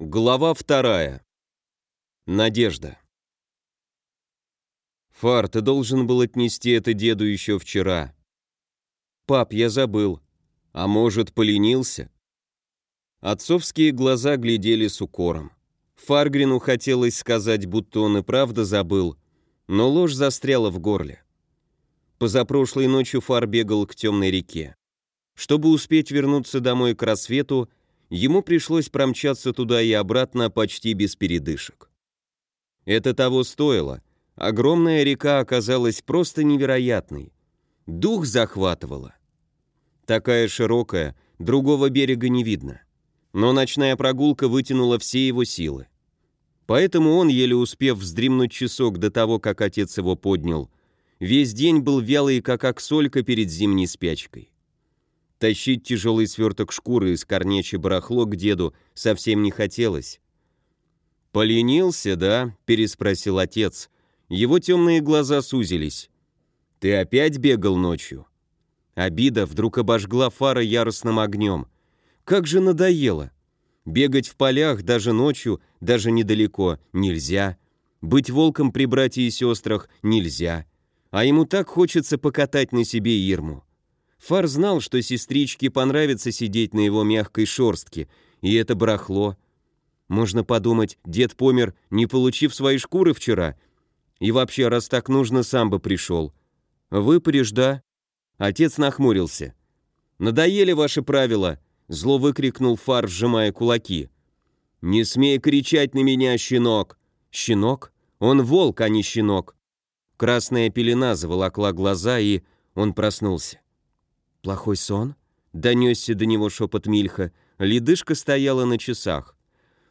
Глава вторая. Надежда. Фар, ты должен был отнести это деду еще вчера. Пап, я забыл. А может, поленился? Отцовские глаза глядели с укором. Фаргрину хотелось сказать, будто он и правда забыл, но ложь застряла в горле. Позапрошлой ночью Фар бегал к темной реке. Чтобы успеть вернуться домой к рассвету, ему пришлось промчаться туда и обратно почти без передышек. Это того стоило. Огромная река оказалась просто невероятной. Дух захватывала. Такая широкая, другого берега не видно. Но ночная прогулка вытянула все его силы. Поэтому он, еле успев вздремнуть часок до того, как отец его поднял, весь день был вялый, как аксолька перед зимней спячкой. Тащить тяжелый сверток шкуры из корнечи барахло к деду совсем не хотелось. «Поленился, да?» — переспросил отец. Его темные глаза сузились. «Ты опять бегал ночью?» Обида вдруг обожгла фара яростным огнем. Как же надоело! Бегать в полях даже ночью, даже недалеко, нельзя. Быть волком при братьях и сестрах нельзя. А ему так хочется покатать на себе Ирму. Фар знал, что сестричке понравится сидеть на его мягкой шорстке, и это барахло. Можно подумать, дед помер, не получив свои шкуры вчера. И вообще, раз так нужно, сам бы пришел. Выпаришь, да? Отец нахмурился. «Надоели ваши правила!» Зло выкрикнул Фар, сжимая кулаки. «Не смей кричать на меня, щенок!» «Щенок? Он волк, а не щенок!» Красная пелена заволокла глаза, и он проснулся. «Плохой сон?» — донесся до него шепот Мильха. Ледышка стояла на часах.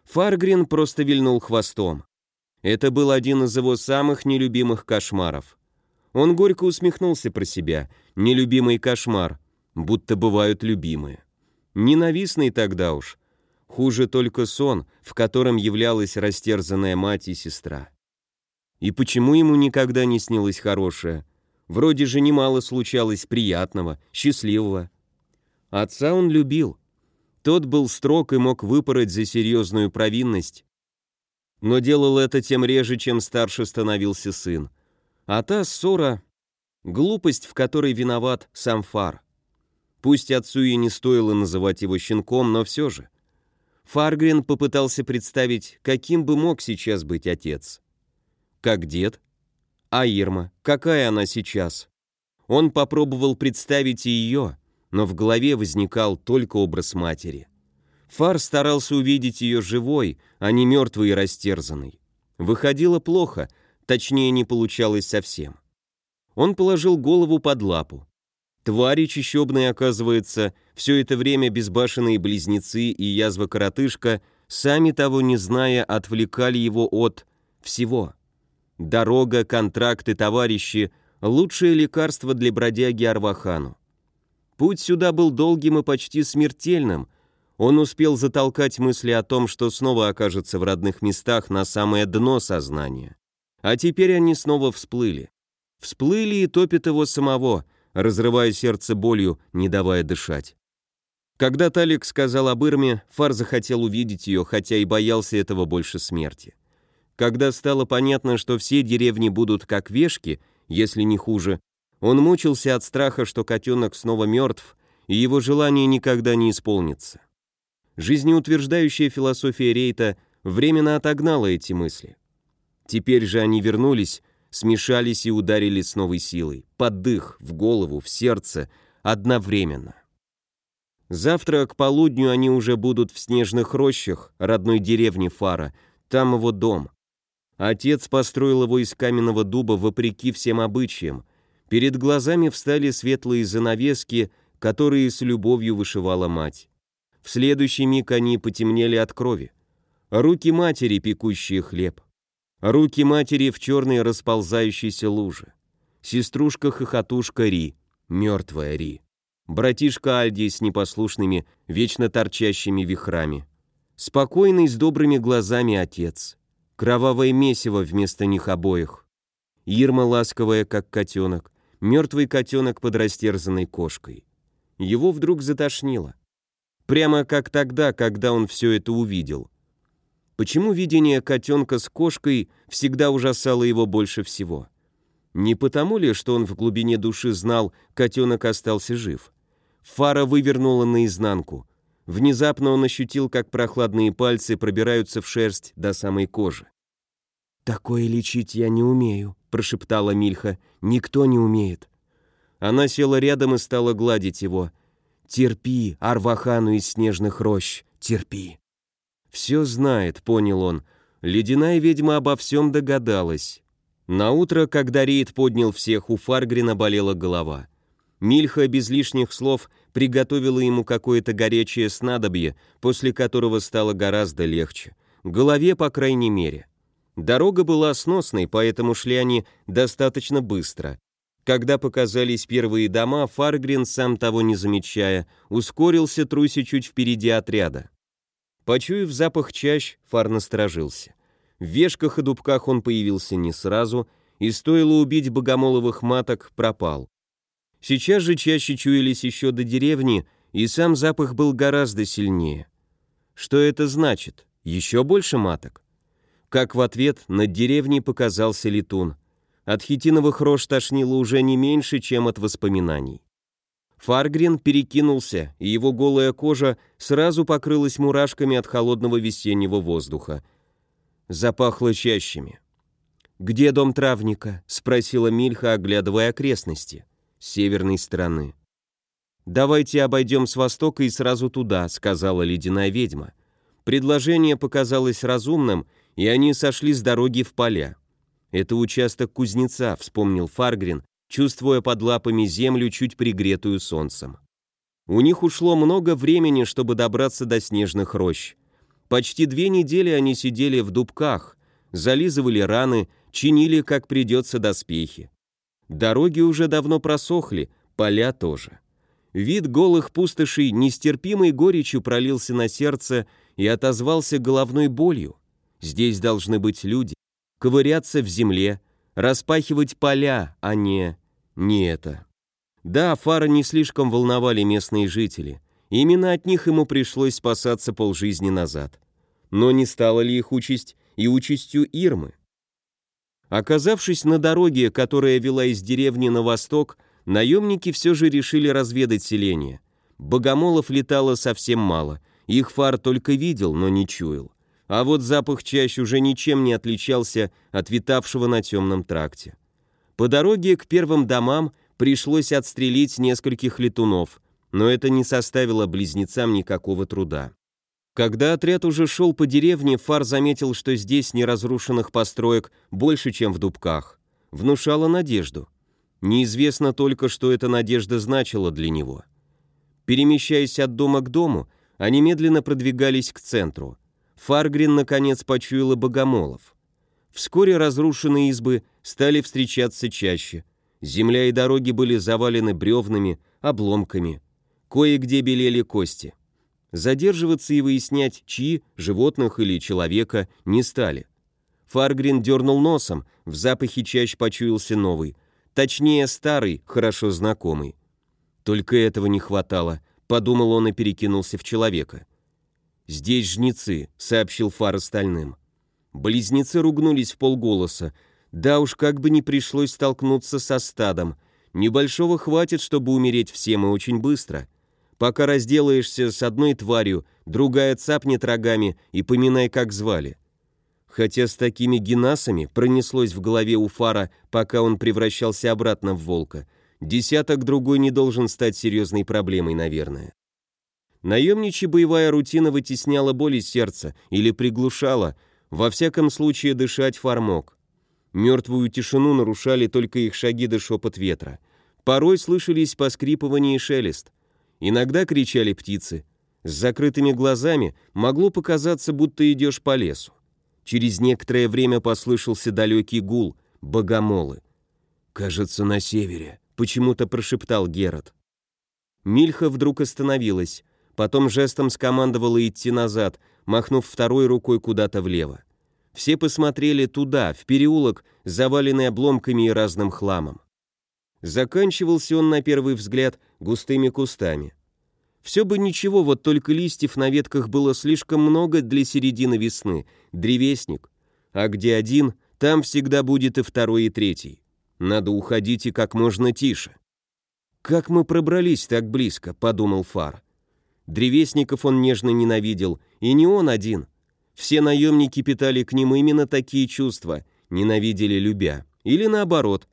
Фаргрин просто вильнул хвостом. Это был один из его самых нелюбимых кошмаров. Он горько усмехнулся про себя. Нелюбимый кошмар, будто бывают любимые. Ненавистный тогда уж. Хуже только сон, в котором являлась растерзанная мать и сестра. И почему ему никогда не снилось хорошее? Вроде же немало случалось приятного, счастливого. Отца он любил. Тот был строг и мог выпороть за серьезную провинность. Но делал это тем реже, чем старше становился сын. А та ссора — глупость, в которой виноват сам Фар. Пусть отцу и не стоило называть его щенком, но все же. Фаргрин попытался представить, каким бы мог сейчас быть отец. Как дед, а Ирма, какая она сейчас? Он попробовал представить ее, но в голове возникал только образ матери. Фар старался увидеть ее живой, а не мертвой и растерзанной. Выходило плохо, точнее не получалось совсем. Он положил голову под лапу. Твари чищебные, оказывается, все это время безбашенные близнецы и язва-коротышка, сами того не зная, отвлекали его от всего. Дорога, контракты, товарищи — лучшее лекарство для бродяги Арвахану. Путь сюда был долгим и почти смертельным. Он успел затолкать мысли о том, что снова окажется в родных местах на самое дно сознания. А теперь они снова всплыли. Всплыли и топят его самого, разрывая сердце болью, не давая дышать. Когда Талик сказал об Ирме, Фар захотел увидеть ее, хотя и боялся этого больше смерти. Когда стало понятно, что все деревни будут как вешки, если не хуже, он мучился от страха, что котенок снова мертв, и его желание никогда не исполнится. Жизнеутверждающая философия Рейта временно отогнала эти мысли. Теперь же они вернулись, смешались и ударили с новой силой, под дых, в голову, в сердце, одновременно. Завтра к полудню они уже будут в снежных рощах родной деревни Фара, там его дом. Отец построил его из каменного дуба вопреки всем обычаям. Перед глазами встали светлые занавески, которые с любовью вышивала мать. В следующий миг они потемнели от крови. Руки матери, пекущие хлеб. Руки матери в черной расползающейся луже. Сеструшка-хохотушка Ри, мертвая Ри. Братишка Альди с непослушными, вечно торчащими вихрами. Спокойный, с добрыми глазами отец. Кровавое месиво вместо них обоих. Ирма ласковая, как котенок, мертвый котенок под растерзанной кошкой. Его вдруг затошнило. Прямо как тогда, когда он все это увидел. Почему видение котенка с кошкой всегда ужасало его больше всего? Не потому ли, что он в глубине души знал, котенок остался жив? Фара вывернула наизнанку. Внезапно он ощутил, как прохладные пальцы пробираются в шерсть до самой кожи. «Такое лечить я не умею», — прошептала Мильха. «Никто не умеет». Она села рядом и стала гладить его. «Терпи, Арвахану из снежных рощ, терпи». «Все знает», — понял он. Ледяная ведьма обо всем догадалась. На утро, когда Рейд поднял всех, у Фаргрина болела голова. Мильха без лишних слов приготовила ему какое-то горячее снадобье, после которого стало гораздо легче. Голове, по крайней мере. Дорога была сносной, поэтому шли они достаточно быстро. Когда показались первые дома, Фаргрин, сам того не замечая, ускорился, труся чуть впереди отряда. Почуяв запах чащ, Фар насторожился. В вешках и дубках он появился не сразу, и стоило убить богомоловых маток, пропал. Сейчас же чаще чуялись еще до деревни, и сам запах был гораздо сильнее. Что это значит? Еще больше маток? Как в ответ над деревней показался летун. От хитиновых рож тошнило уже не меньше, чем от воспоминаний. Фаргрин перекинулся, и его голая кожа сразу покрылась мурашками от холодного весеннего воздуха – запахло чащами. «Где дом травника?» — спросила Мильха, оглядывая окрестности. Северной стороны. «Давайте обойдем с востока и сразу туда», — сказала ледяная ведьма. Предложение показалось разумным, и они сошли с дороги в поля. «Это участок кузнеца», — вспомнил Фаргрин, чувствуя под лапами землю, чуть пригретую солнцем. У них ушло много времени, чтобы добраться до снежных рощ. Почти две недели они сидели в дубках, зализывали раны, чинили, как придется, доспехи. Дороги уже давно просохли, поля тоже. Вид голых пустошей нестерпимой горечью пролился на сердце и отозвался головной болью. Здесь должны быть люди, ковыряться в земле, распахивать поля, а не... не это. Да, фары не слишком волновали местные жители. Именно от них ему пришлось спасаться полжизни назад. Но не стала ли их участь и участью Ирмы? Оказавшись на дороге, которая вела из деревни на восток, наемники все же решили разведать селение. Богомолов летало совсем мало, их фар только видел, но не чуял. А вот запах чащ уже ничем не отличался от витавшего на темном тракте. По дороге к первым домам пришлось отстрелить нескольких летунов, но это не составило близнецам никакого труда. Когда отряд уже шел по деревне, Фар заметил, что здесь неразрушенных построек больше, чем в Дубках. Внушало надежду. Неизвестно только, что эта надежда значила для него. Перемещаясь от дома к дому, они медленно продвигались к центру. Фаргрин, наконец, почуял и богомолов. Вскоре разрушенные избы стали встречаться чаще. Земля и дороги были завалены бревнами, обломками. Кое-где белели кости. Задерживаться и выяснять, чьи, животных или человека, не стали. Фаргрин дернул носом, в запахе чаще почуялся новый. Точнее, старый, хорошо знакомый. Только этого не хватало, подумал он и перекинулся в человека. «Здесь жнецы», — сообщил Фар остальным. Близнецы ругнулись в полголоса. Да уж, как бы не пришлось столкнуться со стадом. Небольшого хватит, чтобы умереть всем и очень быстро. Пока разделаешься с одной тварью, другая цапнет рогами и поминай, как звали. Хотя с такими генасами пронеслось в голове у Фара, пока он превращался обратно в волка. Десяток другой не должен стать серьезной проблемой, наверное. Наемничья боевая рутина вытесняла боли сердца или приглушала, во всяком случае дышать Фар мог. Мертвую тишину нарушали только их шаги да шепот ветра. Порой слышались поскрипывание и шелест. Иногда кричали птицы. С закрытыми глазами могло показаться, будто идешь по лесу. Через некоторое время послышался далекий гул, богомолы. «Кажется, на севере», — почему-то прошептал Герат. Мильха вдруг остановилась, потом жестом скомандовала идти назад, махнув второй рукой куда-то влево. Все посмотрели туда, в переулок, заваленный обломками и разным хламом. Заканчивался он на первый взгляд густыми кустами. Все бы ничего, вот только листьев на ветках было слишком много для середины весны. Древесник. А где один, там всегда будет и второй, и третий. Надо уходить и как можно тише. «Как мы пробрались так близко?» — подумал Фар. Древесников он нежно ненавидел, и не он один. Все наемники питали к ним именно такие чувства, ненавидели любя. Или наоборот.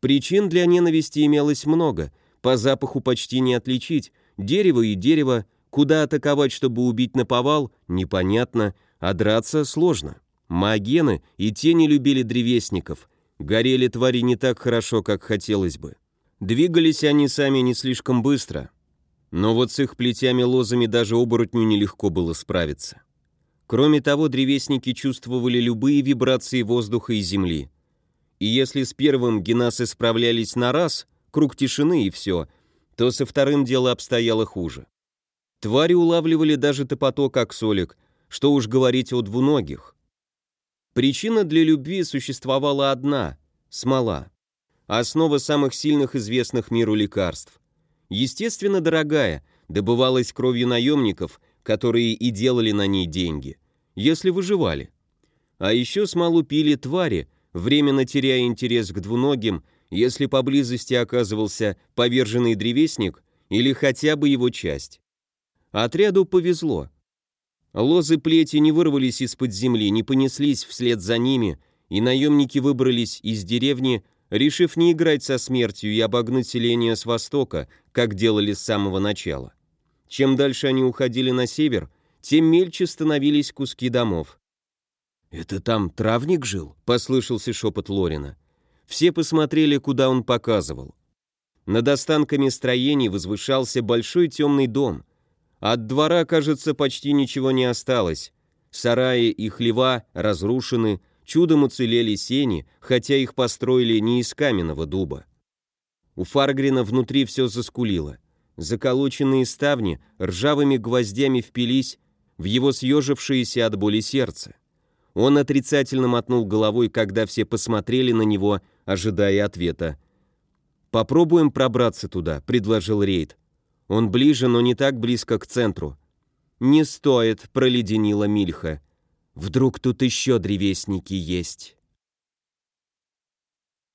Причин для ненависти имелось много, по запаху почти не отличить, дерево и дерево, куда атаковать, чтобы убить наповал, непонятно, а драться сложно. Маогены и те не любили древесников, горели твари не так хорошо, как хотелось бы. Двигались они сами не слишком быстро, но вот с их плетями-лозами даже оборотню нелегко было справиться. Кроме того, древесники чувствовали любые вибрации воздуха и земли. И если с первым генасы справлялись на раз, круг тишины и все, то со вторым дело обстояло хуже. Твари улавливали даже топото, как солик, что уж говорить о двуногих. Причина для любви существовала одна – смола. Основа самых сильных известных миру лекарств. Естественно, дорогая, добывалась кровью наемников – которые и делали на ней деньги, если выживали. А еще смолу пили твари, временно теряя интерес к двуногим, если поблизости оказывался поверженный древесник или хотя бы его часть. Отряду повезло. Лозы плети не вырвались из-под земли, не понеслись вслед за ними, и наемники выбрались из деревни, решив не играть со смертью и обогнуть селение с востока, как делали с самого начала. Чем дальше они уходили на север, тем мельче становились куски домов. «Это там травник жил?» — послышался шепот Лорина. Все посмотрели, куда он показывал. Над останками строений возвышался большой темный дом. От двора, кажется, почти ничего не осталось. Сараи и хлева разрушены, чудом уцелели сени, хотя их построили не из каменного дуба. У Фаргрина внутри все заскулило — Заколоченные ставни ржавыми гвоздями впились в его съежившееся от боли сердце. Он отрицательно мотнул головой, когда все посмотрели на него, ожидая ответа. «Попробуем пробраться туда», — предложил Рейд. «Он ближе, но не так близко к центру». «Не стоит», — проледенила Мильха. «Вдруг тут еще древесники есть».